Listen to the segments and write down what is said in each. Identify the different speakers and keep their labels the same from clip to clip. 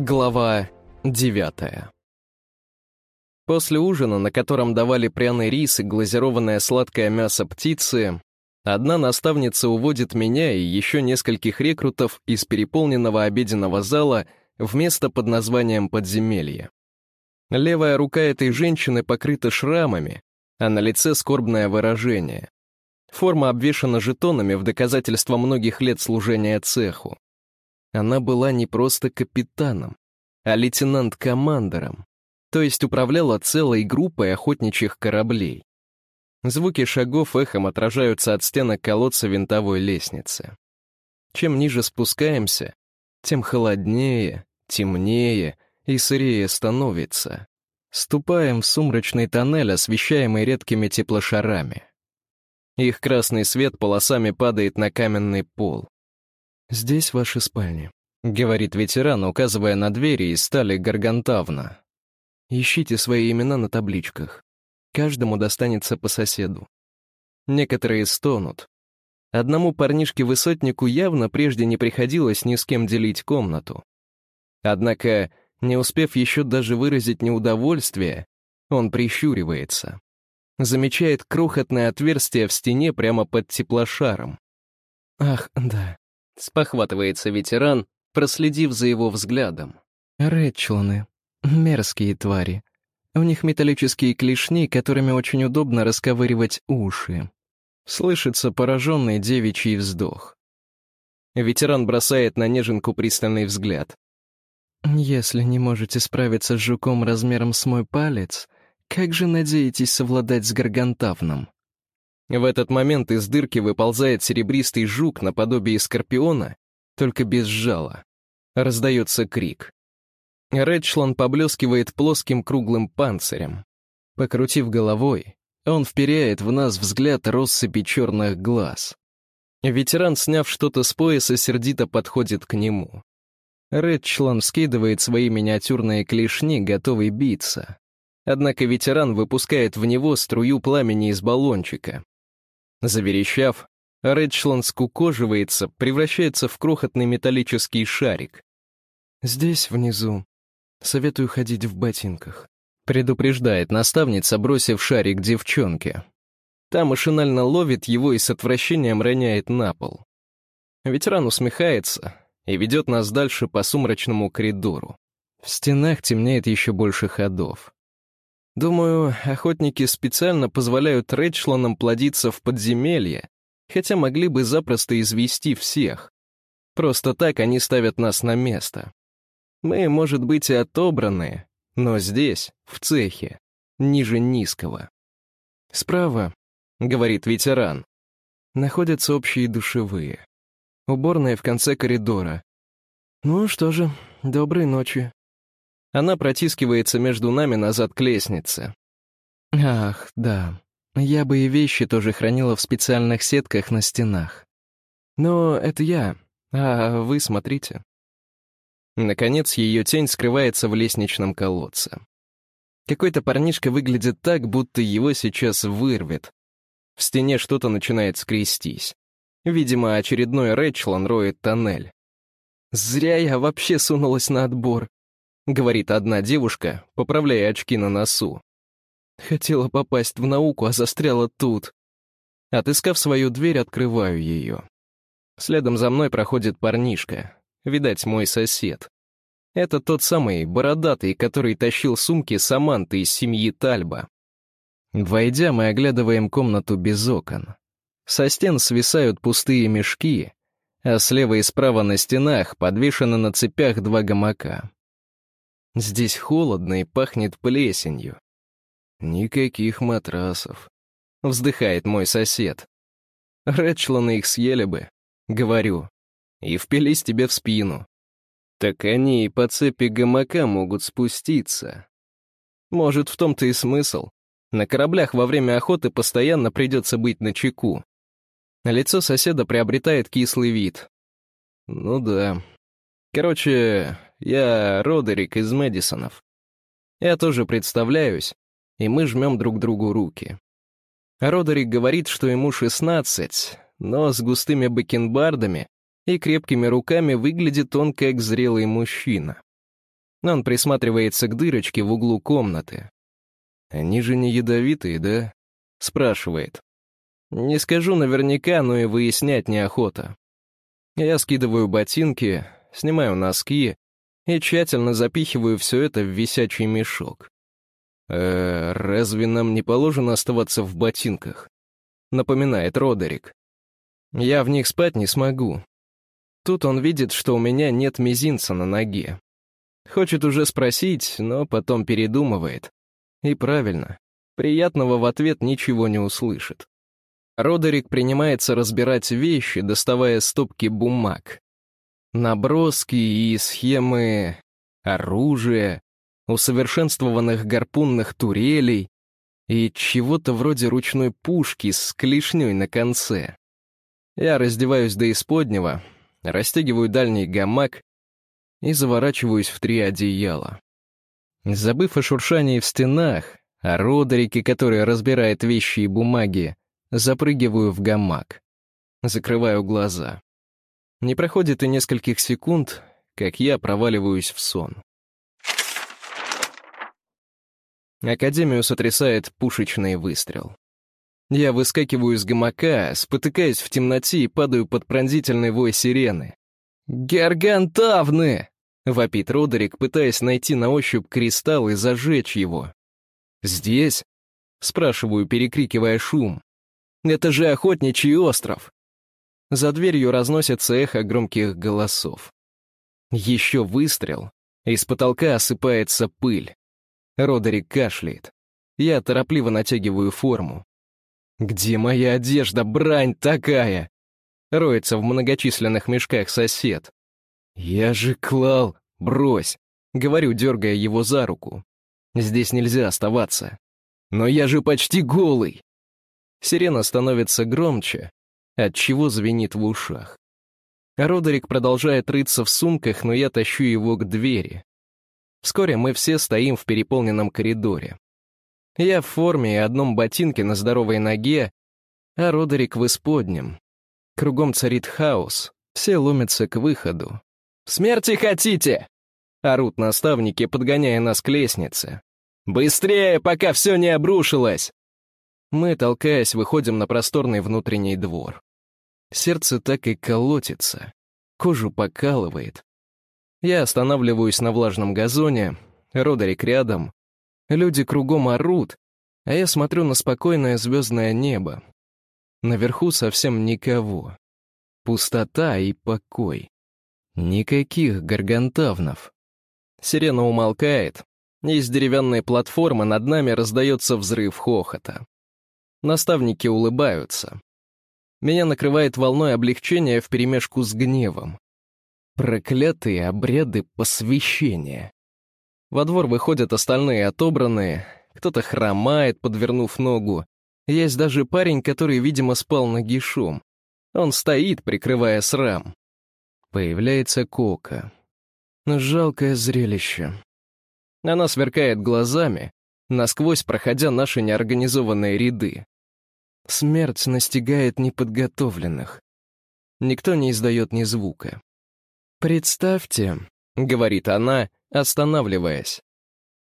Speaker 1: Глава девятая После ужина, на котором давали пряный рис и глазированное сладкое мясо птицы, одна наставница уводит меня и еще нескольких рекрутов из переполненного обеденного зала в место под названием «Подземелье». Левая рука этой женщины покрыта шрамами, а на лице скорбное выражение. Форма обвешана жетонами в доказательство многих лет служения цеху. Она была не просто капитаном, а лейтенант-командором, то есть управляла целой группой охотничьих кораблей. Звуки шагов эхом отражаются от стенок колодца винтовой лестницы. Чем ниже спускаемся, тем холоднее, темнее и сырее становится. Ступаем в сумрачный тоннель, освещаемый редкими теплошарами. Их красный свет полосами падает на каменный пол. «Здесь ваши спальни», — говорит ветеран, указывая на двери из стали гаргантавна. «Ищите свои имена на табличках. Каждому достанется по соседу. Некоторые стонут. Одному парнишке-высотнику явно прежде не приходилось ни с кем делить комнату. Однако, не успев еще даже выразить неудовольствие, он прищуривается. Замечает крохотное отверстие в стене прямо под теплошаром. «Ах, да, Спохватывается ветеран, проследив за его взглядом. Рэдчлоны. Мерзкие твари. У них металлические клешни, которыми очень удобно расковыривать уши. Слышится пораженный девичий вздох. Ветеран бросает на неженку пристальный взгляд. «Если не можете справиться с жуком размером с мой палец, как же надеетесь совладать с гаргантавном?» В этот момент из дырки выползает серебристый жук наподобие скорпиона, только без жала. Раздается крик. Редшлан поблескивает плоским круглым панцирем. Покрутив головой, он вперяет в нас взгляд россыпи черных глаз. Ветеран, сняв что-то с пояса, сердито подходит к нему. Редчлан скидывает свои миниатюрные клешни, готовый биться. Однако ветеран выпускает в него струю пламени из баллончика, Заверещав, Редшланд скукоживается, превращается в крохотный металлический шарик. «Здесь, внизу. Советую ходить в ботинках», — предупреждает наставница, бросив шарик девчонке. Та машинально ловит его и с отвращением роняет на пол. Ветеран усмехается и ведет нас дальше по сумрачному коридору. В стенах темнеет еще больше ходов. Думаю, охотники специально позволяют Редшланам плодиться в подземелье, хотя могли бы запросто извести всех. Просто так они ставят нас на место. Мы, может быть, и отобранные, но здесь, в цехе, ниже низкого. «Справа», — говорит ветеран, — находятся общие душевые. Уборная в конце коридора. «Ну что же, доброй ночи», она протискивается между нами назад к лестнице. Ах, да. Я бы и вещи тоже хранила в специальных сетках на стенах. Но это я, а вы смотрите. Наконец, ее тень скрывается в лестничном колодце. Какой-то парнишка выглядит так, будто его сейчас вырвет. В стене что-то начинает скрестись. Видимо, очередной Рэчлан роет тоннель. Зря я вообще сунулась на отбор. — говорит одна девушка, поправляя очки на носу. Хотела попасть в науку, а застряла тут. Отыскав свою дверь, открываю ее. Следом за мной проходит парнишка, видать, мой сосед. Это тот самый бородатый, который тащил сумки Саманты из семьи Тальба. Войдя, мы оглядываем комнату без окон. Со стен свисают пустые мешки, а слева и справа на стенах подвешены на цепях два гамака. Здесь холодно и пахнет плесенью. Никаких матрасов. Вздыхает мой сосед. Рэдчланы их съели бы, говорю, и впились тебе в спину. Так они и по цепи гамака могут спуститься. Может, в том-то и смысл. На кораблях во время охоты постоянно придется быть на чеку. Лицо соседа приобретает кислый вид. Ну да. Короче, я Родерик из Мэдисонов. Я тоже представляюсь, и мы жмем друг другу руки. Родерик говорит, что ему 16, но с густыми бакенбардами и крепкими руками выглядит он как зрелый мужчина. Он присматривается к дырочке в углу комнаты. «Они же не ядовитые, да?» — спрашивает. Не скажу наверняка, но и выяснять неохота. Я скидываю ботинки, снимаю носки и тщательно запихиваю все это в висячий мешок. «Э, разве нам не положено оставаться в ботинках?» — напоминает Родерик. «Я в них спать не смогу». Тут он видит, что у меня нет мизинца на ноге. Хочет уже спросить, но потом передумывает. И правильно, приятного в ответ ничего не услышит. Родерик принимается разбирать вещи, доставая стопки бумаг. Наброски и схемы оружия, усовершенствованных гарпунных турелей и чего-то вроде ручной пушки с клешней на конце. Я раздеваюсь до исподнего, растягиваю дальний гамак и заворачиваюсь в три одеяла. Забыв о шуршании в стенах, о Родерике, который разбирает вещи и бумаги, Запрыгиваю в гамак. Закрываю глаза. Не проходит и нескольких секунд, как я проваливаюсь в сон. Академию сотрясает пушечный выстрел. Я выскакиваю из гамака, спотыкаясь в темноте и падаю под пронзительный вой сирены. «Гаргантавны!» — вопит Родерик, пытаясь найти на ощупь кристалл и зажечь его. «Здесь?» — спрашиваю, перекрикивая шум. Это же охотничий остров!» За дверью разносится эхо громких голосов. Еще выстрел, и с потолка осыпается пыль. Родерик кашляет. Я торопливо натягиваю форму. «Где моя одежда, брань такая?» Роется в многочисленных мешках сосед. «Я же клал, брось!» Говорю, дергая его за руку. «Здесь нельзя оставаться». «Но я же почти голый!» Сирена становится громче, от чего звенит в ушах. Родерик продолжает рыться в сумках, но я тащу его к двери. Вскоре мы все стоим в переполненном коридоре. Я в форме и одном ботинке на здоровой ноге, а Родерик в исподнем. Кругом царит хаос, все ломятся к выходу. «Смерти хотите?» — орут наставники, подгоняя нас к лестнице. «Быстрее, пока все не обрушилось!» Мы, толкаясь, выходим на просторный внутренний двор. Сердце так и колотится, кожу покалывает. Я останавливаюсь на влажном газоне, Родерик рядом. Люди кругом орут, а я смотрю на спокойное звездное небо. Наверху совсем никого. Пустота и покой. Никаких гаргантавнов. Сирена умолкает, и с деревянной платформы над нами раздается взрыв хохота. Наставники улыбаются. Меня накрывает волной облегчения вперемешку с гневом. Проклятые обряды посвящения. Во двор выходят остальные отобранные, кто-то хромает, подвернув ногу. Есть даже парень, который, видимо, спал нагишом. Он стоит, прикрывая срам. Появляется Кока. Жалкое зрелище. Она сверкает глазами, насквозь проходя наши неорганизованные ряды. Смерть настигает неподготовленных. Никто не издает ни звука. «Представьте», — говорит она, останавливаясь,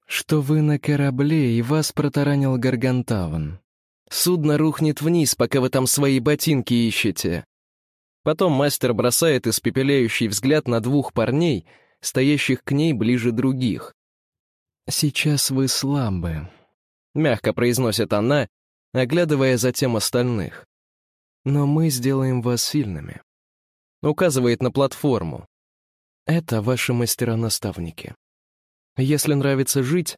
Speaker 1: «что вы на корабле, и вас протаранил Гаргантаван. Судно рухнет вниз, пока вы там свои ботинки ищете». Потом мастер бросает испепеляющий взгляд на двух парней, стоящих к ней ближе других. «Сейчас вы слабы», — мягко произносит она, оглядывая затем остальных. «Но мы сделаем вас сильными», — указывает на платформу. «Это ваши мастера-наставники. Если нравится жить,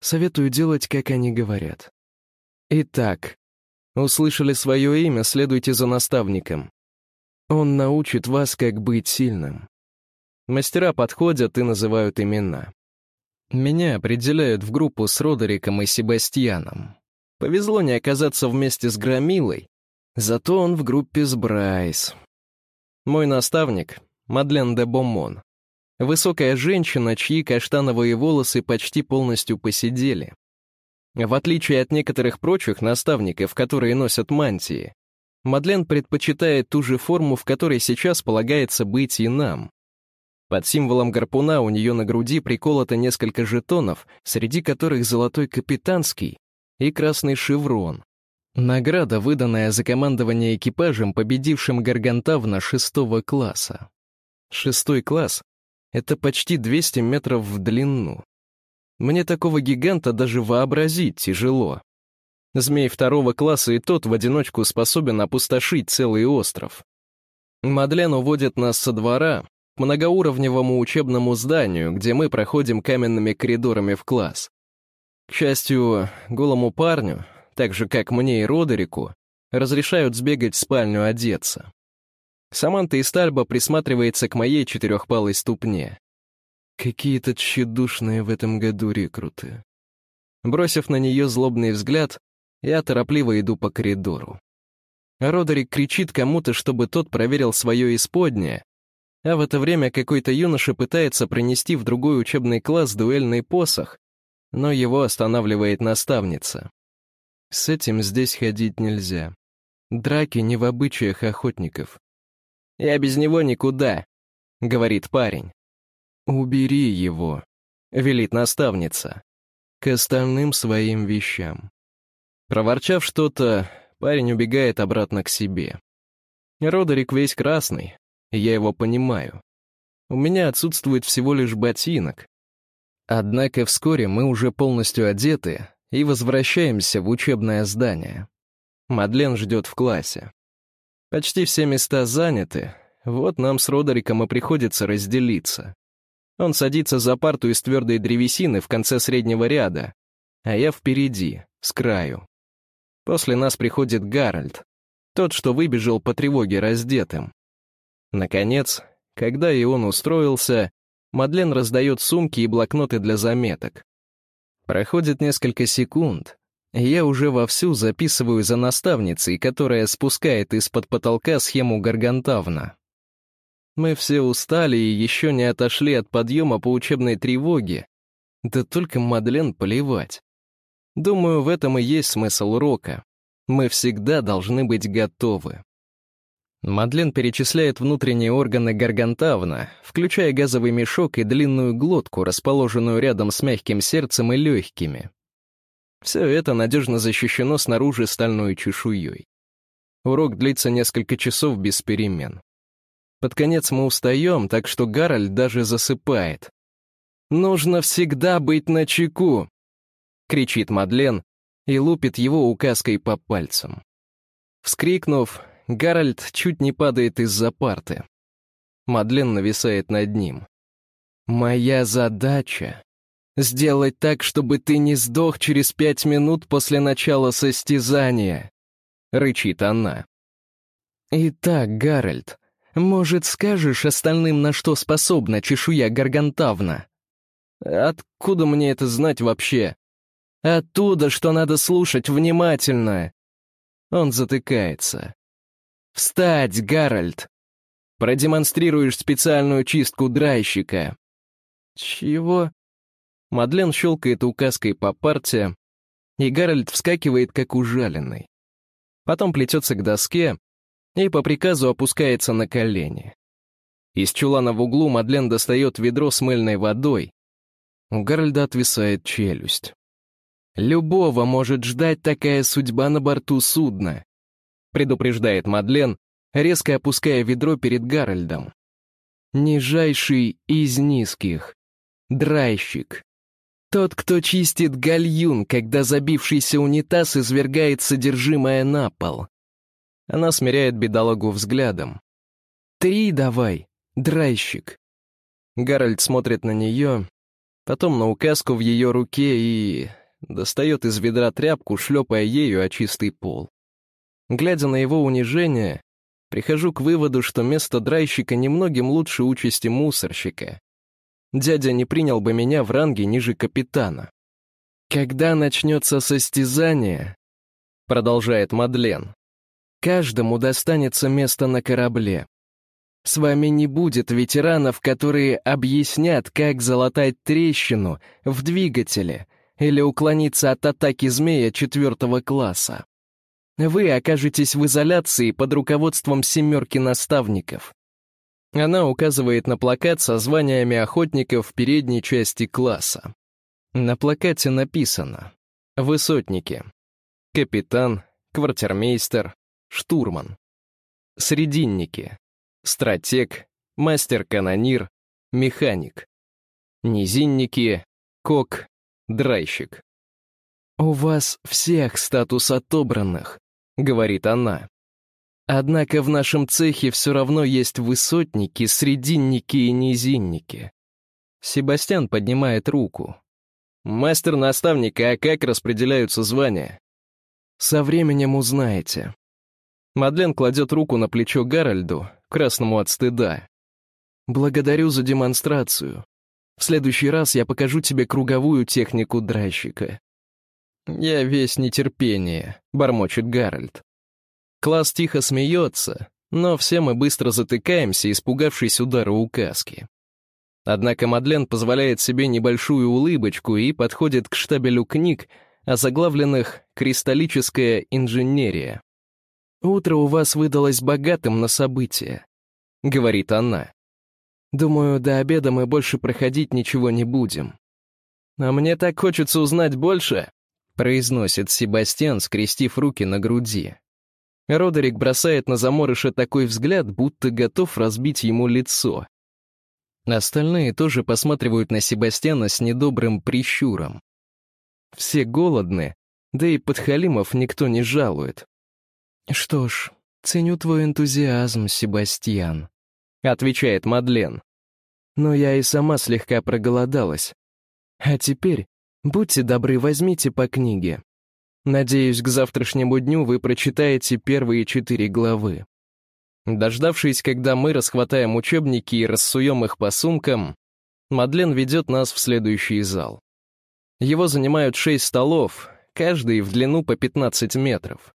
Speaker 1: советую делать, как они говорят. Итак, услышали свое имя, следуйте за наставником. Он научит вас, как быть сильным». Мастера подходят и называют имена. Меня определяют в группу с Родериком и Себастьяном. Повезло не оказаться вместе с Громилой, зато он в группе с Брайс. Мой наставник — Мадлен де Бомон. Высокая женщина, чьи каштановые волосы почти полностью посидели. В отличие от некоторых прочих наставников, которые носят мантии, Мадлен предпочитает ту же форму, в которой сейчас полагается быть и нам. Под символом гарпуна у нее на груди приколото несколько жетонов, среди которых золотой капитанский и красный шеврон. Награда, выданная за командование экипажем, победившим Гаргантавна шестого класса. Шестой класс — это почти 200 метров в длину. Мне такого гиганта даже вообразить тяжело. Змей второго класса и тот в одиночку способен опустошить целый остров. Мадлен уводит нас со двора к многоуровневому учебному зданию, где мы проходим каменными коридорами в класс. К счастью, голому парню, так же, как мне и Родерику, разрешают сбегать в спальню одеться. Саманта из Стальба присматривается к моей четырехпалой ступне. Какие-то тщедушные в этом году рекруты. Бросив на нее злобный взгляд, я торопливо иду по коридору. Родерик кричит кому-то, чтобы тот проверил свое исподнее, а в это время какой-то юноша пытается принести в другой учебный класс дуэльный посох, но его останавливает наставница. С этим здесь ходить нельзя. Драки не в обычаях охотников. «Я без него никуда», — говорит парень. «Убери его», — велит наставница, — «к остальным своим вещам». Проворчав что-то, парень убегает обратно к себе. Родерик весь красный, я его понимаю. У меня отсутствует всего лишь ботинок. Однако вскоре мы уже полностью одеты и возвращаемся в учебное здание. Мадлен ждет в классе. Почти все места заняты, вот нам с Родериком и приходится разделиться. Он садится за парту из твердой древесины в конце среднего ряда, а я впереди, с краю. После нас приходит Гарольд, тот, что выбежал по тревоге раздетым. Наконец, когда и он устроился, Мадлен раздает сумки и блокноты для заметок. Проходит несколько секунд, я уже вовсю записываю за наставницей, которая спускает из-под потолка схему Гаргантавна. Мы все устали и еще не отошли от подъема по учебной тревоге. Да только Мадлен плевать. Думаю, в этом и есть смысл урока. Мы всегда должны быть готовы. Мадлен перечисляет внутренние органы Гаргантавна, включая газовый мешок и длинную глотку, расположенную рядом с мягким сердцем и легкими. Все это надежно защищено снаружи стальной чешуей. Урок длится несколько часов без перемен. Под конец мы устаем, так что Гарольд даже засыпает. «Нужно всегда быть начеку!» — кричит Мадлен и лупит его указкой по пальцам. Вскрикнув, Гарольд чуть не падает из-за парты. Мадлен нависает над ним. «Моя задача — сделать так, чтобы ты не сдох через пять минут после начала состязания», — рычит она. «Итак, Гарольд, может, скажешь остальным, на что способна чешуя Гаргантавна?» «Откуда мне это знать вообще?» «Оттуда, что надо слушать внимательно!» Он затыкается. «Встать, Гарольд! Продемонстрируешь специальную чистку драйщика!» «Чего?» Мадлен щелкает указкой по парте, и Гарольд вскакивает, как ужаленный. Потом плетется к доске и по приказу опускается на колени. Из чулана в углу Мадлен достает ведро с мыльной водой. У Гарольда отвисает челюсть. «Любого может ждать такая судьба на борту судна предупреждает Мадлен, резко опуская ведро перед Гарольдом. Нижайший из низких. Драйщик. Тот, кто чистит гальюн, когда забившийся унитаз извергает содержимое на пол. Она смиряет бедолагу взглядом. «Три давай, драйщик». Гарольд смотрит на нее, потом на указку в ее руке и... достает из ведра тряпку, шлепая ею о чистый пол. Глядя на его унижение, прихожу к выводу, что место драйщика немногим лучше участи мусорщика. Дядя не принял бы меня в ранге ниже капитана. «Когда начнется состязание», — продолжает Мадлен, «каждому достанется место на корабле. С вами не будет ветеранов, которые объяснят, как залатать трещину в двигателе или уклониться от атаки змея четвертого класса. Вы окажетесь в изоляции под руководством семерки наставников. Она указывает на плакат со званиями охотников в передней части класса. На плакате написано «Высотники», «Капитан», «Квартирмейстер», «Штурман», «Срединники», «Стратег», «Мастер-канонир», «Механик», «Низинники», «Кок», «Драйщик». «У вас всех статус отобранных», — говорит она. «Однако в нашем цехе все равно есть высотники, срединники и низинники». Себастьян поднимает руку. «Мастер-наставник, а как распределяются звания?» «Со временем узнаете». Мадлен кладет руку на плечо Гарольду, красному от стыда. «Благодарю за демонстрацию. В следующий раз я покажу тебе круговую технику драйщика. «Я весь нетерпение», — бормочет Гарольд. Класс тихо смеется, но все мы быстро затыкаемся, испугавшись удара указки. Однако Мадлен позволяет себе небольшую улыбочку и подходит к штабелю книг, озаглавленных «Кристаллическая инженерия». «Утро у вас выдалось богатым на события», — говорит она. «Думаю, до обеда мы больше проходить ничего не будем». «А мне так хочется узнать больше», произносит Себастьян, скрестив руки на груди. Родерик бросает на заморыша такой взгляд, будто готов разбить ему лицо. Остальные тоже посматривают на Себастьяна с недобрым прищуром. Все голодны, да и подхалимов никто не жалует. «Что ж, ценю твой энтузиазм, Себастьян», — отвечает Мадлен. «Но я и сама слегка проголодалась. А теперь Будьте добры, возьмите по книге. Надеюсь, к завтрашнему дню вы прочитаете первые четыре главы. Дождавшись, когда мы расхватаем учебники и рассуем их по сумкам, Мадлен ведет нас в следующий зал. Его занимают шесть столов, каждый в длину по 15 метров.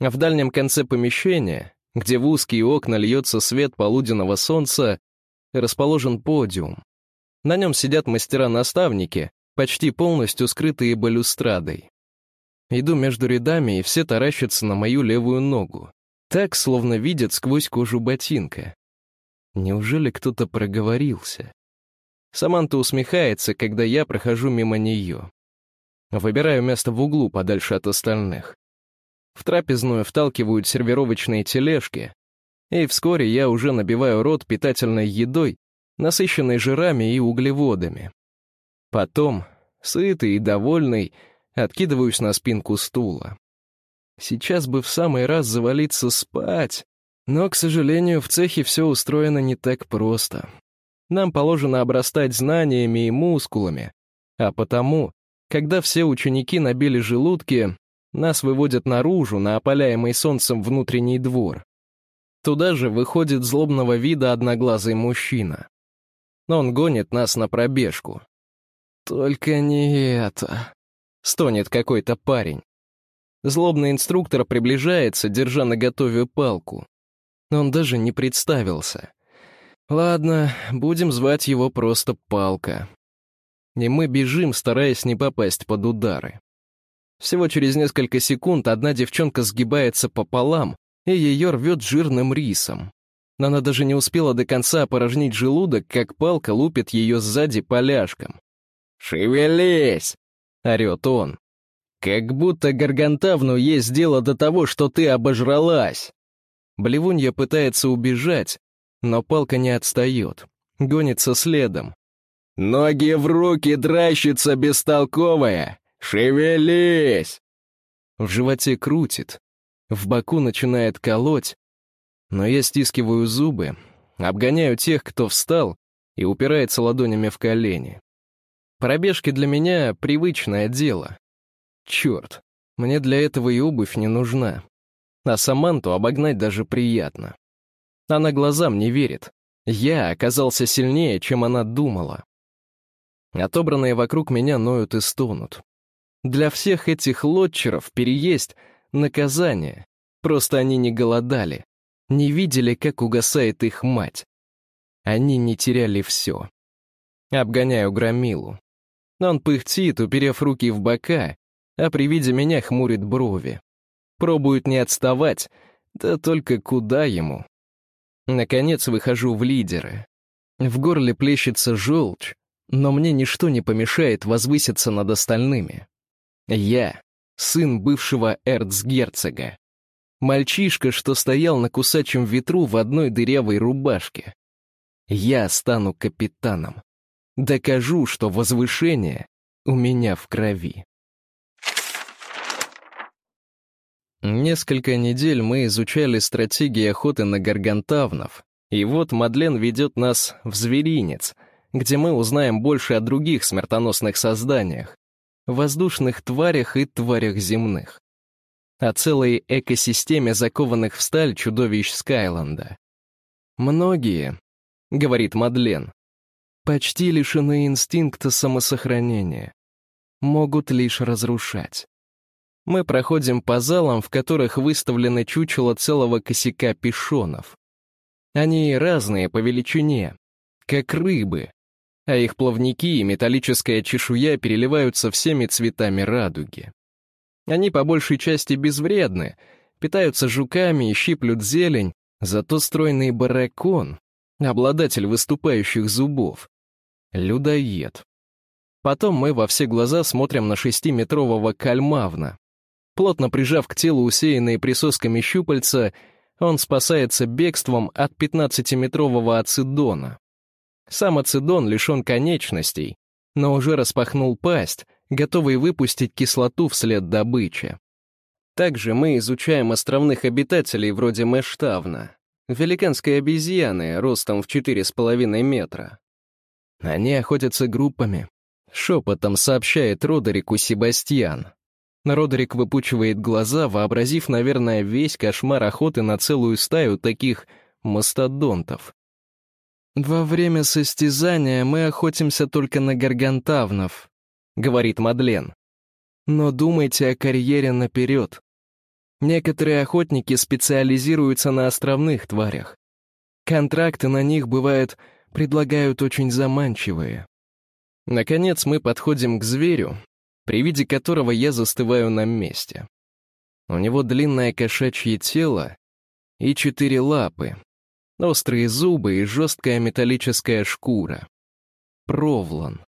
Speaker 1: А в дальнем конце помещения, где в узкие окна льется свет полуденного солнца, расположен подиум. На нем сидят мастера-наставники, почти полностью скрытые балюстрадой. Иду между рядами, и все таращатся на мою левую ногу. Так, словно видят сквозь кожу ботинка. Неужели кто-то проговорился? Саманта усмехается, когда я прохожу мимо нее. Выбираю место в углу, подальше от остальных. В трапезную вталкивают сервировочные тележки, и вскоре я уже набиваю рот питательной едой, насыщенной жирами и углеводами. Потом, сытый и довольный, откидываюсь на спинку стула. Сейчас бы в самый раз завалиться спать, но, к сожалению, в цехе все устроено не так просто. Нам положено обрастать знаниями и мускулами, а потому, когда все ученики набили желудки, нас выводят наружу на опаляемый солнцем внутренний двор. Туда же выходит злобного вида одноглазый мужчина. Он гонит нас на пробежку. «Только не это», — стонет какой-то парень. Злобный инструктор приближается, держа наготове палку. Он даже не представился. Ладно, будем звать его просто Палка. И мы бежим, стараясь не попасть под удары. Всего через несколько секунд одна девчонка сгибается пополам, и ее рвет жирным рисом. Она даже не успела до конца опорожнить желудок, как палка лупит ее сзади поляшком. «Шевелись!» — орёт он. «Как будто Гаргантавну есть дело до того, что ты обожралась!» Блевунья пытается убежать, но палка не отстает, гонится следом. «Ноги в руки, дращица бестолковая! Шевелись!» В животе крутит, в боку начинает колоть, но я стискиваю зубы, обгоняю тех, кто встал, и упирается ладонями в колени. Пробежки для меня — привычное дело. Черт, мне для этого и обувь не нужна. А Саманту обогнать даже приятно. Она глазам не верит. Я оказался сильнее, чем она думала. Отобранные вокруг меня ноют и стонут. Для всех этих лотчеров переесть — наказание. Просто они не голодали, не видели, как угасает их мать. Они не теряли все. Обгоняю громилу. Он пыхтит, уперев руки в бока, а при виде меня хмурит брови. Пробует не отставать, да только куда ему? Наконец выхожу в лидеры. В горле плещется желчь, но мне ничто не помешает возвыситься над остальными. Я — сын бывшего эрцгерцога. Мальчишка, что стоял на кусачем ветру в одной дырявой рубашке. Я стану капитаном. Докажу, что возвышение у меня в крови. Несколько недель мы изучали стратегии охоты на гаргантавнов, и вот Мадлен ведет нас в зверинец, где мы узнаем больше о других смертоносных созданиях, воздушных тварях и тварях земных, о целой экосистеме закованных в сталь чудовищ Скайланда. «Многие», — говорит Мадлен, — «почти лишены инстинкта самосохранения, могут лишь разрушать. Мы проходим по залам, в которых выставлены чучело целого косяка пешонов. Они разные по величине, как рыбы, а их плавники и металлическая чешуя переливаются всеми цветами радуги. Они по большей части безвредны, питаются жуками и щиплют зелень, зато стройный баракон, обладатель выступающих зубов, людоед. Потом мы во все глаза смотрим на шестиметрового кальмавна, Плотно прижав к телу усеянные присосками щупальца, он спасается бегством от 15-метрового ацидона. Сам ацидон лишен конечностей, но уже распахнул пасть, готовый выпустить кислоту вслед добычи. Также мы изучаем островных обитателей вроде Мэштавна, великанской обезьяны ростом в 4,5 метра. Они охотятся группами, шепотом сообщает Родерику Себастьян. Родерик выпучивает глаза, вообразив, наверное, весь кошмар охоты на целую стаю таких мастодонтов. «Во время состязания мы охотимся только на гаргантавнов», — говорит Мадлен. «Но думайте о карьере наперед. Некоторые охотники специализируются на островных тварях. Контракты на них, бывают, предлагают очень заманчивые. Наконец мы подходим к зверю, при виде которого я застываю на месте. У него длинное кошачье тело и четыре лапы, острые зубы и жесткая металлическая шкура. Провлан.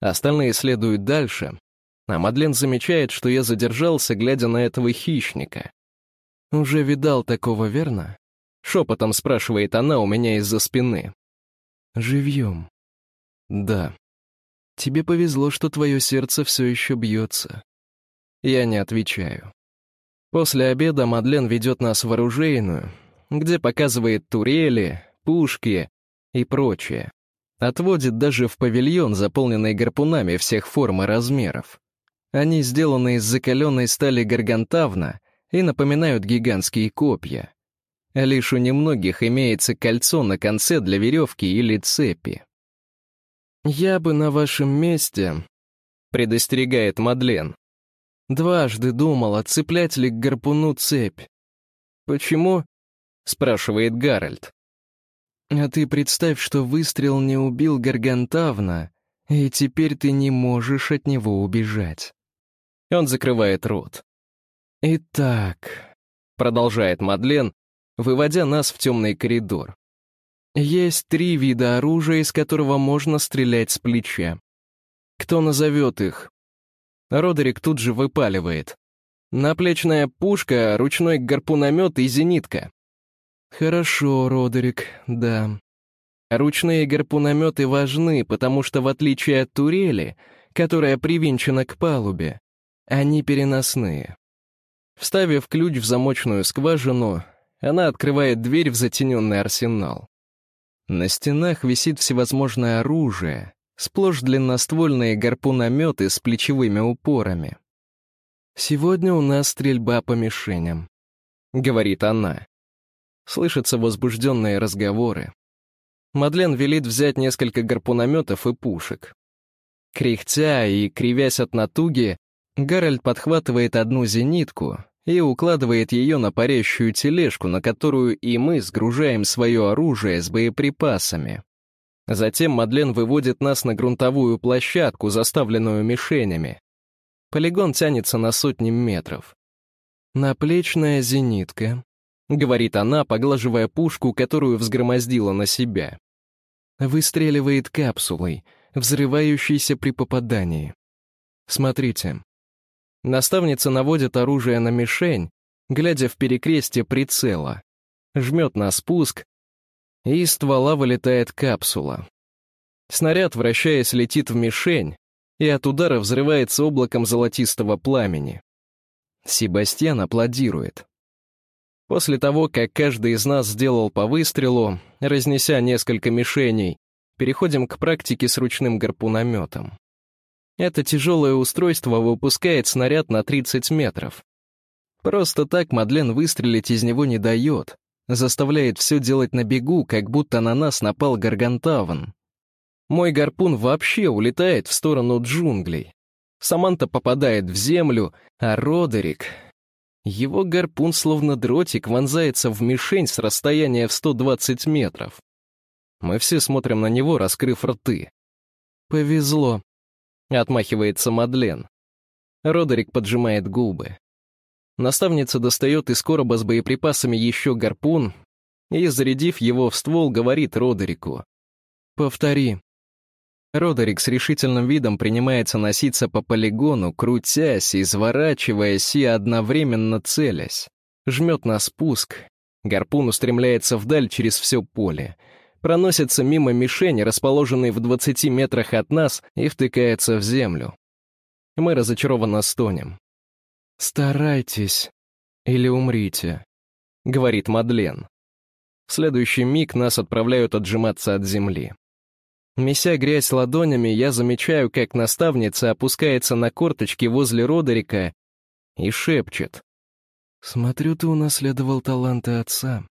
Speaker 1: Остальные следуют дальше, а Мадлен замечает, что я задержался, глядя на этого хищника. «Уже видал такого, верно?» — шепотом спрашивает она у меня из-за спины. «Живьем». «Да», Тебе повезло, что твое сердце все еще бьется. Я не отвечаю. После обеда Мадлен ведет нас в оружейную, где показывает турели, пушки и прочее. Отводит даже в павильон, заполненный гарпунами всех форм и размеров. Они сделаны из закаленной стали гаргантавна и напоминают гигантские копья. Лишь у немногих имеется кольцо на конце для веревки или цепи. «Я бы на вашем месте», — предостерегает Мадлен. «Дважды думал, отцеплять ли к гарпуну цепь». «Почему?» — спрашивает Гарольд. «А ты представь, что выстрел не убил Гаргантавна, и теперь ты не можешь от него убежать». Он закрывает рот. «Итак», — продолжает Мадлен, выводя нас в темный коридор. Есть три вида оружия, из которого можно стрелять с плеча. Кто назовет их? Родерик тут же выпаливает. Наплечная пушка, ручной гарпуномет и зенитка. Хорошо, Родерик, да. Ручные гарпунометы важны, потому что в отличие от турели, которая привинчена к палубе, они переносные. Вставив ключ в замочную скважину, она открывает дверь в затененный арсенал. На стенах висит всевозможное оружие, сплошь длинноствольные гарпунометы с плечевыми упорами. «Сегодня у нас стрельба по мишеням», — говорит она. Слышатся возбужденные разговоры. Мадлен велит взять несколько гарпунометов и пушек. Кряхтя и кривясь от натуги, Гарольд подхватывает одну зенитку и укладывает ее на парящую тележку, на которую и мы сгружаем свое оружие с боеприпасами. Затем Мадлен выводит нас на грунтовую площадку, заставленную мишенями. Полигон тянется на сотни метров. Наплечная зенитка, — говорит она, поглаживая пушку, которую взгромоздила на себя. Выстреливает капсулой, взрывающейся при попадании. Смотрите. Наставница наводит оружие на мишень, глядя в перекрестие прицела. Жмет на спуск, и из ствола вылетает капсула. Снаряд, вращаясь, летит в мишень, и от удара взрывается облаком золотистого пламени. Себастьян аплодирует. После того, как каждый из нас сделал по выстрелу, разнеся несколько мишеней, переходим к практике с ручным гарпунометом. Это тяжелое устройство выпускает снаряд на 30 метров. Просто так Мадлен выстрелить из него не дает, заставляет все делать на бегу, как будто на нас напал Гаргантаван. Мой гарпун вообще улетает в сторону джунглей. Саманта попадает в землю, а Родерик его гарпун, словно дротик, вонзается в мишень с расстояния в 120 метров. Мы все смотрим на него, раскрыв рты. «Повезло», — отмахивается Мадлен. Родерик поджимает губы. Наставница достает из короба с боеприпасами еще гарпун и, зарядив его в ствол, говорит Родерику. «Повтори». Родерик с решительным видом принимается носиться по полигону, крутясь, изворачиваясь и одновременно целясь. Жмет на спуск. Гарпун устремляется вдаль через все поле. Проносится мимо мишени, расположенной в 20 метрах от нас, и втыкается в землю. Мы разочарованно стонем. «Старайтесь или умрите», — говорит Мадлен. В следующий миг нас отправляют отжиматься от земли. Меся грязь ладонями, я замечаю, как наставница опускается на корточки возле Родерика и шепчет. «Смотрю, ты унаследовал таланты отца».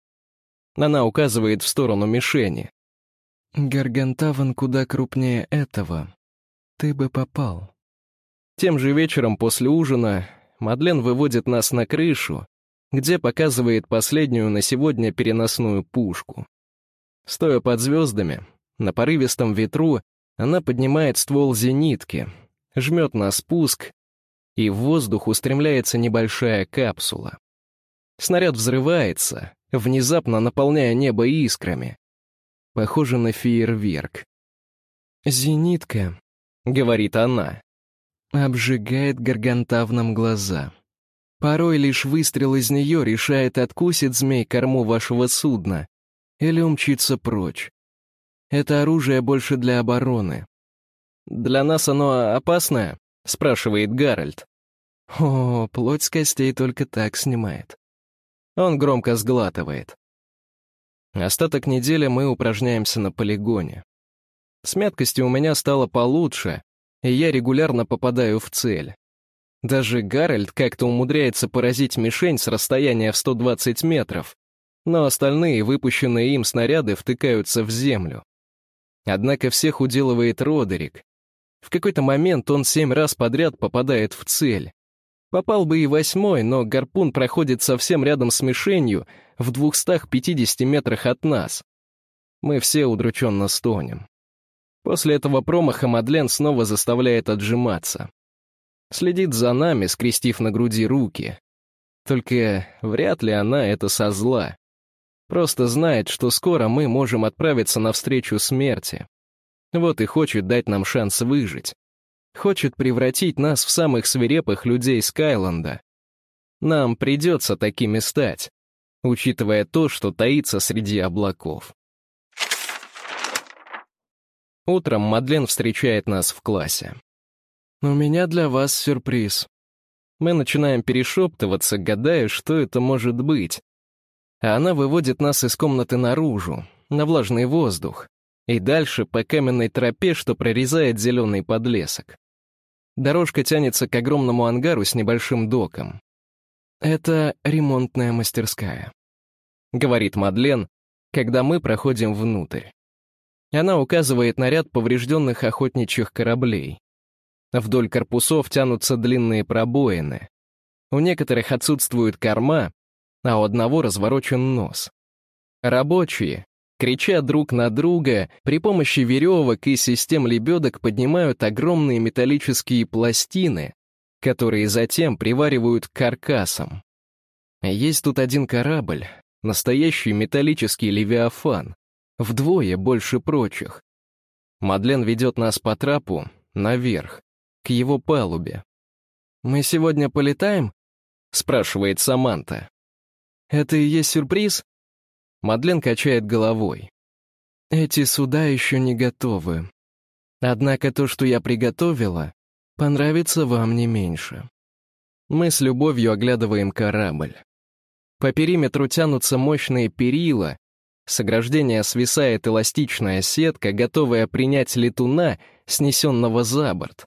Speaker 1: Она указывает в сторону мишени. «Гаргантаван куда крупнее этого. Ты бы попал». Тем же вечером после ужина Мадлен выводит нас на крышу, где показывает последнюю на сегодня переносную пушку. Стоя под звездами, на порывистом ветру она поднимает ствол зенитки, жмет на спуск, и в воздух устремляется небольшая капсула. Снаряд взрывается, внезапно наполняя небо искрами. Похоже на фейерверк. «Зенитка», — говорит она, — обжигает гаргантавном глаза. Порой лишь выстрел из нее решает, откусит змей корму вашего судна или умчится прочь. Это оружие больше для обороны. «Для нас оно опасное?» — спрашивает Гарольд. О, плоть с костей только так снимает. Он громко сглатывает. Остаток недели мы упражняемся на полигоне. С меткостью у меня стало получше, и я регулярно попадаю в цель. Даже Гарольд как-то умудряется поразить мишень с расстояния в 120 метров, но остальные выпущенные им снаряды втыкаются в землю. Однако всех уделывает Родерик. В какой-то момент он семь раз подряд попадает в цель. Попал бы и восьмой, но гарпун проходит совсем рядом с мишенью, в 250 метрах от нас. Мы все удрученно стонем. После этого промаха Мадлен снова заставляет отжиматься. Следит за нами, скрестив на груди руки. Только вряд ли она это со зла. Просто знает, что скоро мы можем отправиться навстречу смерти. Вот и хочет дать нам шанс выжить. Хочет превратить нас в самых свирепых людей Скайланда. Нам придется такими стать, учитывая то, что таится среди облаков. Утром Мадлен встречает нас в классе. «У меня для вас сюрприз». Мы начинаем перешептываться, гадая, что это может быть, а она выводит нас из комнаты наружу, на влажный воздух, и дальше по каменной тропе, что прорезает зеленый подлесок. Дорожка тянется к огромному ангару с небольшим доком. «Это ремонтная мастерская», — говорит Мадлен, когда мы проходим внутрь. Она указывает на ряд поврежденных охотничьих кораблей. Вдоль корпусов тянутся длинные пробоины. У некоторых отсутствует корма, а у одного разворочен нос. Рабочие, крича друг на друга, при помощи веревок и систем лебедок поднимают огромные металлические пластины, которые затем приваривают к каркасам. Есть тут один корабль, Настоящий металлический левиафан. Вдвое больше прочих. Мадлен ведет нас по трапу наверх, к его палубе. «Мы сегодня полетаем?» — спрашивает Саманта. «Это и есть сюрприз?» Мадлен качает головой. «Эти суда еще не готовы. Однако то, что я приготовила, понравится вам не меньше». Мы с любовью оглядываем корабль. По периметру тянутся мощные перила, с ограждения свисает эластичная сетка, готовая принять летуна, снесенного за борт.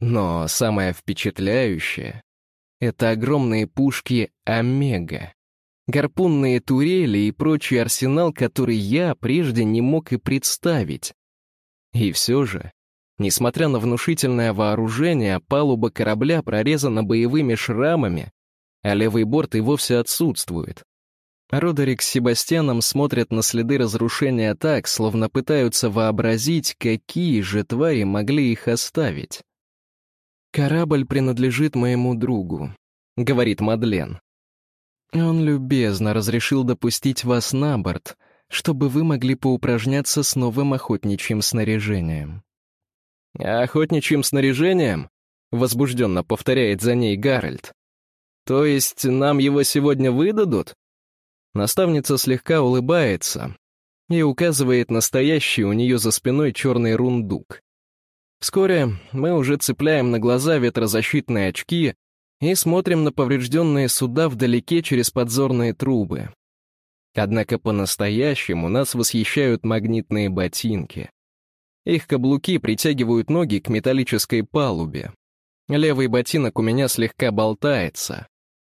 Speaker 1: Но самое впечатляющее — это огромные пушки «Омега», гарпунные турели и прочий арсенал, который я прежде не мог и представить. И все же, несмотря на внушительное вооружение, палуба корабля прорезана боевыми шрамами, а левый борт и вовсе отсутствует. Родерик с Себастьяном смотрят на следы разрушения так, словно пытаются вообразить, какие же твари могли их оставить. «Корабль принадлежит моему другу», — говорит Мадлен. «Он любезно разрешил допустить вас на борт, чтобы вы могли поупражняться с новым охотничьим снаряжением». «Охотничьим снаряжением?» — возбужденно повторяет за ней Гарольд. «То есть нам его сегодня выдадут?» Наставница слегка улыбается и указывает настоящий у нее за спиной черный рундук. Вскоре мы уже цепляем на глаза ветрозащитные очки и смотрим на поврежденные суда вдалеке через подзорные трубы. Однако по-настоящему нас восхищают магнитные ботинки. Их каблуки притягивают ноги к металлической палубе. Левый ботинок у меня слегка болтается.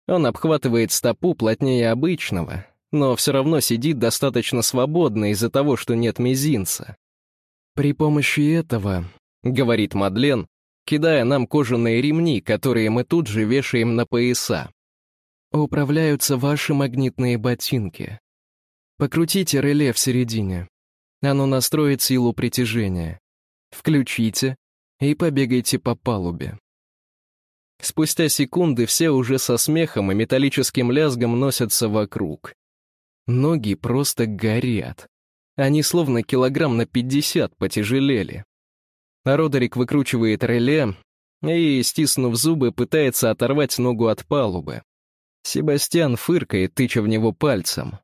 Speaker 1: Он обхватывает стопу плотнее обычного, но все равно сидит достаточно свободно из-за того, что нет мизинца.
Speaker 2: «При помощи этого», —
Speaker 1: говорит Мадлен, кидая нам кожаные ремни, которые мы тут же вешаем на пояса.
Speaker 2: «Управляются ваши магнитные ботинки. Покрутите реле в середине. Оно настроит силу притяжения. Включите и побегайте по палубе.
Speaker 1: Спустя секунды все уже со смехом и металлическим лязгом носятся вокруг. Ноги просто горят. Они словно килограмм на пятьдесят потяжелели. А Родерик выкручивает реле и, стиснув зубы, пытается оторвать ногу от палубы. Себастьян фыркает, тыча в него пальцем.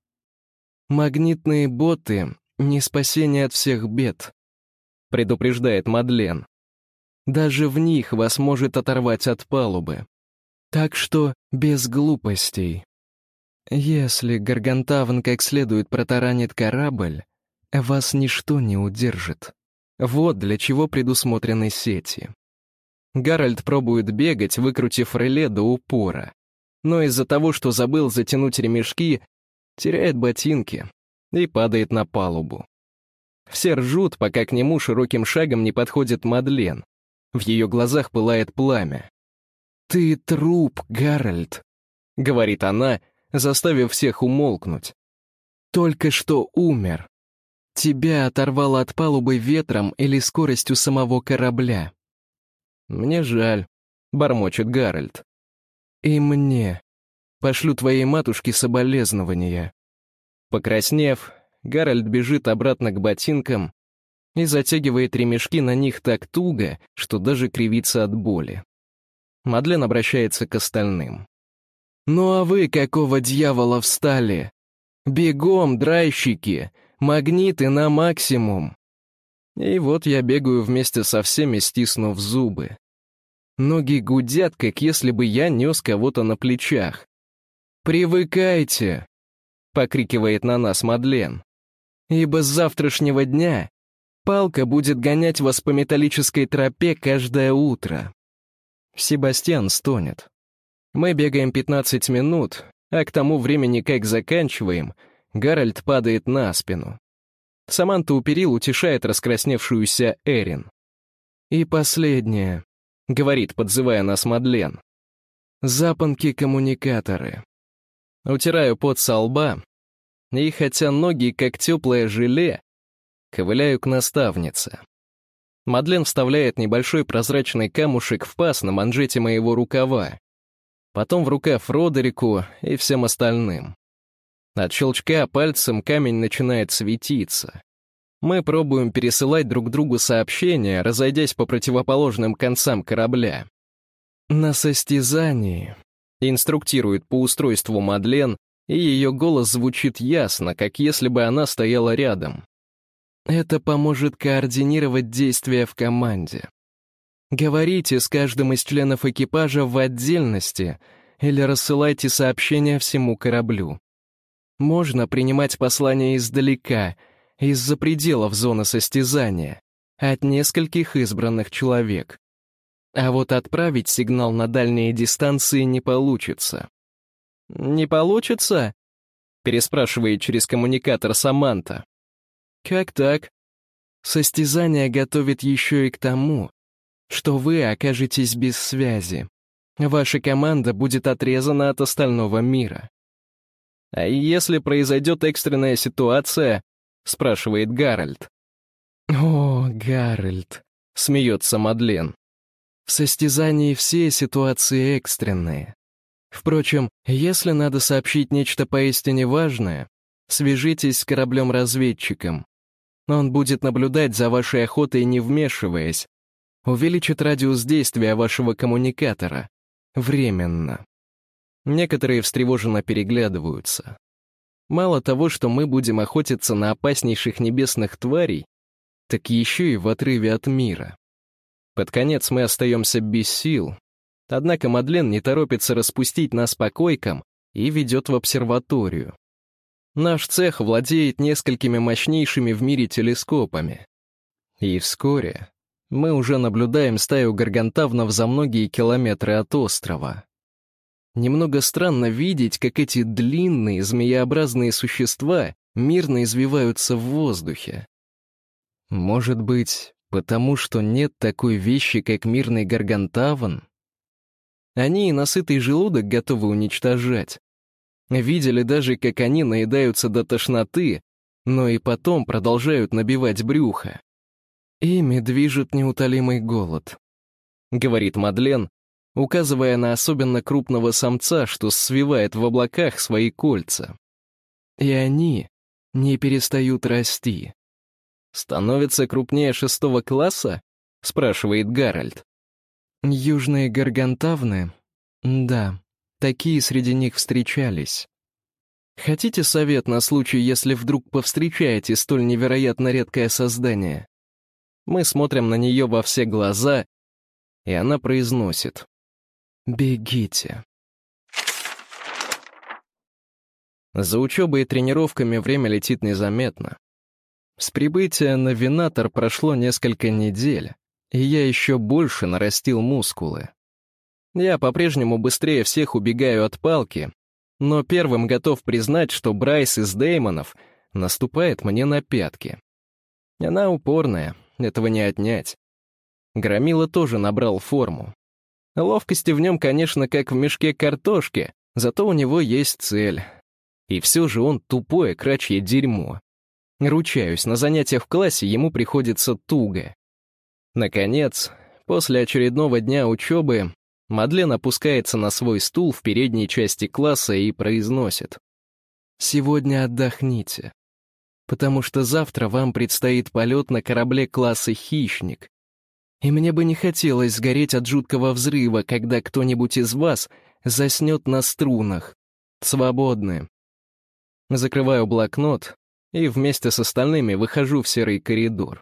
Speaker 2: «Магнитные боты — не спасение от всех бед», — предупреждает Мадлен. Даже в них вас может оторвать от палубы. Так что без глупостей. Если Гаргантавн как следует протаранит корабль, вас ничто не удержит. Вот для чего предусмотрены сети.
Speaker 1: Гарольд пробует бегать, выкрутив реле до упора. Но из-за того, что забыл затянуть ремешки, теряет ботинки и падает на палубу. Все ржут, пока к нему широким шагом не подходит Мадлен, в ее глазах пылает пламя.
Speaker 2: «Ты труп, Гарольд», —
Speaker 1: говорит она, заставив всех умолкнуть.
Speaker 2: «Только что умер. Тебя оторвало от палубы ветром или скоростью самого корабля».
Speaker 1: «Мне жаль», — бормочет Гарольд.
Speaker 2: «И мне. Пошлю твоей матушке соболезнования».
Speaker 1: Покраснев, Гарольд бежит обратно к ботинкам и затягивает ремешки на них так туго, что даже кривится от боли. Мадлен обращается к остальным.
Speaker 2: «Ну а вы какого дьявола встали? Бегом, драйщики! Магниты на максимум!»
Speaker 1: И вот я бегаю вместе со всеми, стиснув зубы. Ноги гудят, как если бы я нес кого-то на плечах.
Speaker 2: «Привыкайте!» — покрикивает на нас Мадлен. «Ибо с завтрашнего дня Палка будет гонять вас по металлической тропе каждое утро.
Speaker 1: Себастьян стонет. Мы бегаем 15 минут, а к тому времени, как заканчиваем, Гарольд падает на спину. Саманта у перил утешает раскрасневшуюся Эрин.
Speaker 2: «И последнее», — говорит, подзывая нас Мадлен. «Запонки-коммуникаторы».
Speaker 1: Утираю пот со лба, и хотя ноги как теплое желе, Ковыляю к наставнице. Мадлен вставляет небольшой прозрачный камушек в паз на манжете моего рукава. Потом в рукав Родерику и всем остальным. От щелчка пальцем камень начинает светиться. Мы пробуем пересылать друг другу сообщения, разойдясь по противоположным концам корабля. На состязании инструктирует по устройству Мадлен, и ее голос звучит ясно, как если бы она стояла рядом. Это поможет координировать действия в команде. Говорите с каждым из членов экипажа в отдельности или рассылайте сообщения всему кораблю. Можно принимать послания издалека, из-за пределов зоны состязания, от нескольких избранных человек. А вот отправить сигнал на дальние дистанции не получится. «Не получится?» — переспрашивает через коммуникатор Саманта. «Как так?» Состязание готовит еще и к тому, что вы окажетесь без связи. Ваша команда будет отрезана от остального мира. «А если произойдет экстренная ситуация?» — спрашивает Гарольд. «О, Гарольд», — смеется Мадлен. «В состязании все ситуации экстренные. Впрочем, если надо сообщить нечто поистине важное, свяжитесь с кораблем-разведчиком. Он будет наблюдать за вашей охотой, не вмешиваясь, увеличит радиус действия вашего коммуникатора. Временно. Некоторые встревоженно переглядываются. Мало того, что мы будем охотиться на опаснейших небесных тварей, так еще и в отрыве от мира. Под конец мы остаемся без сил, однако Мадлен не торопится распустить нас по койкам и ведет в обсерваторию. Наш цех владеет несколькими мощнейшими в мире телескопами. И вскоре мы уже наблюдаем стаю гаргантавнов за многие километры от острова. Немного странно видеть, как эти длинные, змееобразные существа мирно извиваются в воздухе. Может быть, потому что нет такой вещи, как мирный гаргантаван? Они и насытый желудок готовы уничтожать. Видели даже, как они наедаются до тошноты, но и потом продолжают набивать брюхо. Ими движет неутолимый голод, говорит Мадлен, указывая на особенно крупного самца, что свивает в облаках свои кольца. И они не перестают расти. «Становится крупнее шестого класса?» — спрашивает Гарольд. «Южные гаргантавны? Да, такие среди них встречались. Хотите совет на случай, если вдруг повстречаете столь невероятно редкое создание?» Мы смотрим на нее во все глаза, и она произносит «Бегите». За учебой и тренировками время летит незаметно. С прибытия на Винатор прошло несколько недель, и я еще больше нарастил мускулы. Я по-прежнему быстрее всех убегаю от палки, но первым готов признать, что Брайс из Деймонов наступает мне на пятки. Она упорная, этого не отнять. Громила тоже набрал форму. Ловкости в нем, конечно, как в мешке картошки, зато у него есть цель. И все же он тупое крачье дерьмо. Ручаюсь, на занятиях в классе ему приходится туго. Наконец, после очередного дня учебы, Мадлен опускается на свой стул в передней части класса и произносит. «Сегодня отдохните потому что завтра вам предстоит полет на корабле класса «Хищник». И мне бы не хотелось сгореть от жуткого взрыва, когда кто-нибудь из вас заснет на струнах. Свободны. Закрываю блокнот и вместе с остальными выхожу в серый коридор.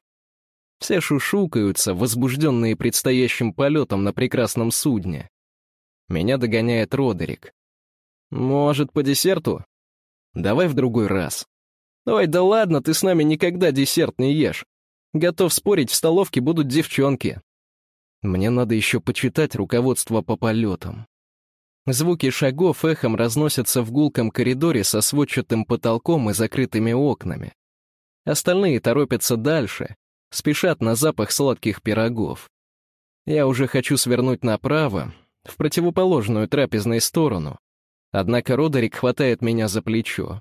Speaker 1: Все шушукаются, возбужденные предстоящим полетом на прекрасном судне. Меня догоняет Родерик. «Может, по десерту? Давай в другой раз». «Ой, да ладно, ты с нами никогда десерт не ешь. Готов спорить, в столовке будут девчонки». Мне надо еще почитать руководство по полетам. Звуки шагов эхом разносятся в гулком коридоре со сводчатым потолком и закрытыми окнами. Остальные торопятся дальше, спешат на запах сладких пирогов. Я уже хочу свернуть направо, в противоположную трапезной сторону. Однако Родерик хватает меня за плечо.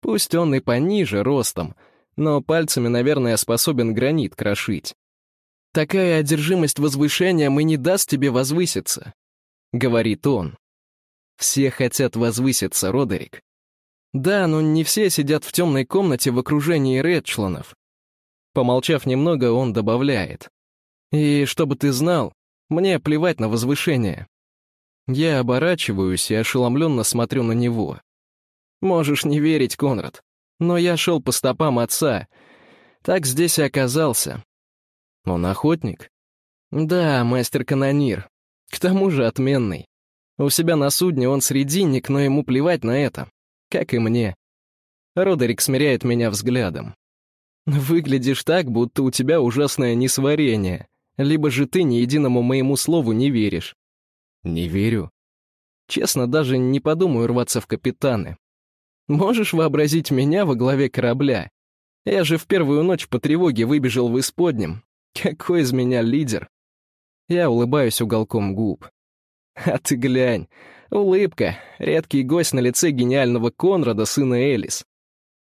Speaker 1: Пусть он и пониже ростом, но пальцами, наверное, способен гранит крошить. «Такая одержимость возвышением и не даст тебе возвыситься», — говорит он. «Все хотят возвыситься, Родерик.
Speaker 2: Да, но не все сидят в темной комнате в окружении редчланов. Помолчав немного, он добавляет. И чтобы ты знал, мне плевать на возвышение. Я оборачиваюсь и ошеломленно смотрю на него. Можешь не верить, Конрад, но я шел по стопам отца. Так здесь и оказался. Он охотник? Да, мастер-канонир. К тому же отменный. У себя на судне он срединник, но ему плевать на это. Как и мне. Родерик смиряет меня взглядом. Выглядишь так, будто у тебя ужасное несварение. Либо же ты ни единому моему слову не веришь. Не верю. Честно, даже не подумаю рваться в капитаны. Можешь вообразить меня во главе корабля? Я же в первую ночь по тревоге выбежал в исподнем. Какой из меня лидер? Я улыбаюсь уголком губ. А ты глянь. Улыбка. Редкий гость на лице гениального Конрада, сына Элис.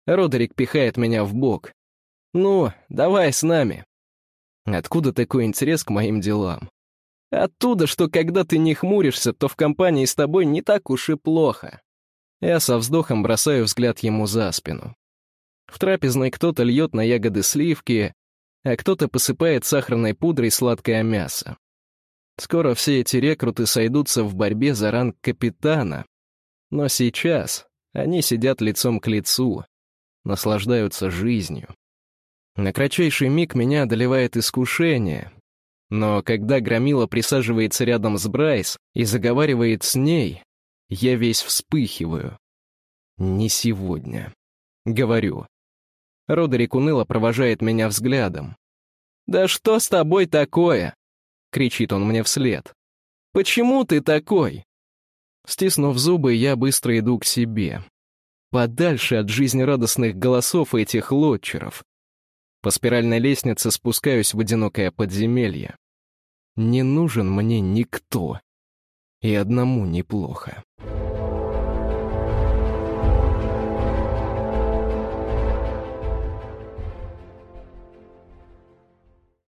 Speaker 2: Родерик пихает меня в бок. «Ну, давай с нами». Откуда такой интерес к моим делам? Оттуда, что когда ты не хмуришься, то в компании с тобой не так уж и плохо. Я со вздохом бросаю взгляд ему за спину. В трапезной кто-то льет на ягоды сливки, а кто-то посыпает сахарной пудрой сладкое мясо. Скоро все эти рекруты сойдутся в борьбе за ранг капитана. Но сейчас они сидят лицом к лицу, наслаждаются жизнью. На кратчайший миг меня одолевает искушение. Но когда Громила присаживается рядом с Брайс и заговаривает с ней, я весь вспыхиваю. «Не сегодня», — говорю. Родерик уныло провожает меня взглядом. «Да что с тобой такое?» — кричит он мне вслед. «Почему ты такой?» Стиснув зубы, я быстро иду к себе. Подальше от жизнерадостных голосов этих лотчеров. По спиральной лестнице спускаюсь в одинокое подземелье. Не нужен мне никто. И одному неплохо.